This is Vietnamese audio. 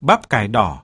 bắp cải đỏ.